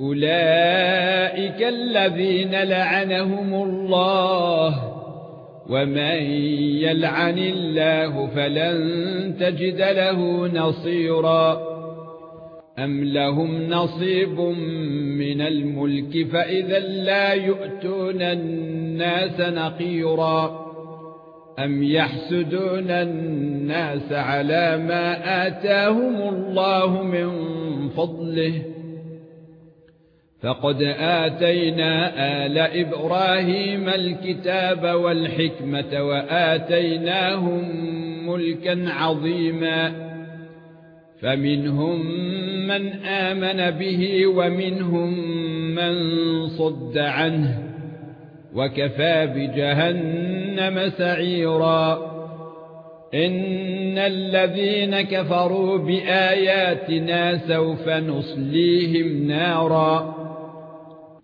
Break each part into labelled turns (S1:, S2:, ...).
S1: اولئك الذين لعنهم الله ومن يلعن الله فلن تجد له نصيرا ام لهم نصيب من الملك فاذا لا يؤتون الناس نقيرا ام يحسدون الناس على ما آتاهم الله من فضله فقد آتينا آل إبراهيم الكتاب والحكمة وآتيناهم ملكا عظيما. فمنهم من آمن به ومنهم من صد عنه. وكفى بجهنم سعيرا. إن الذين كفروا بآياتنا سوف نصليهم نارا.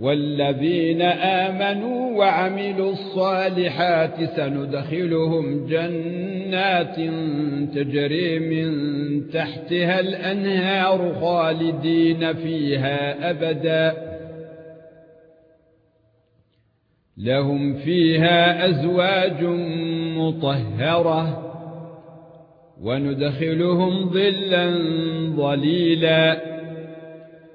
S1: والذين آمنوا وعملوا الصالحات سندخلهم جنات تجري من تحتها الأنهار خالدين فيها أبدا. لهم فيها أزواج مطهرة وندخلهم ظلا ظليلا.